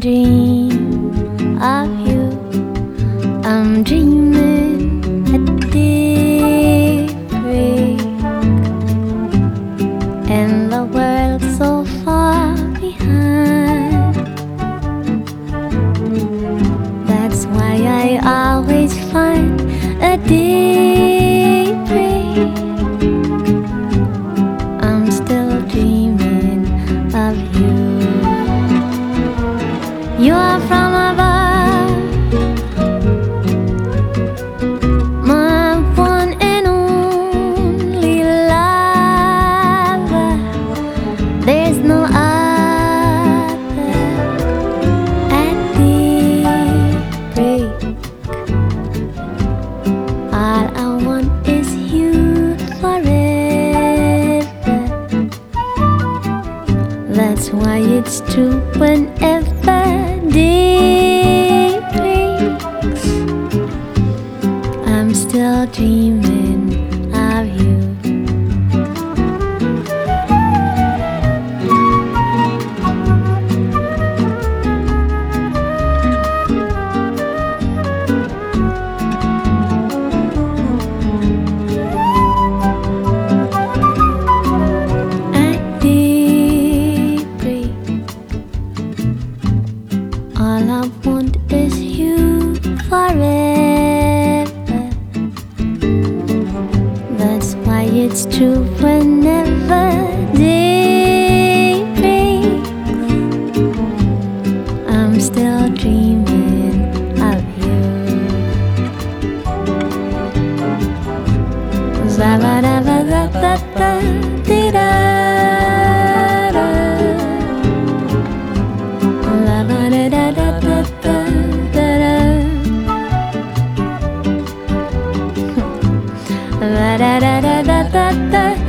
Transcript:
and of you. I'm dreaming and the world's so. From above. My one and only lover. There's no other at daybreak. All I want is you forever. That's why it's true whenever still dreaming of you. At all I want is you forever. It's true whenever day breaks. I'm still dreaming of you. I'm still dreaming of you.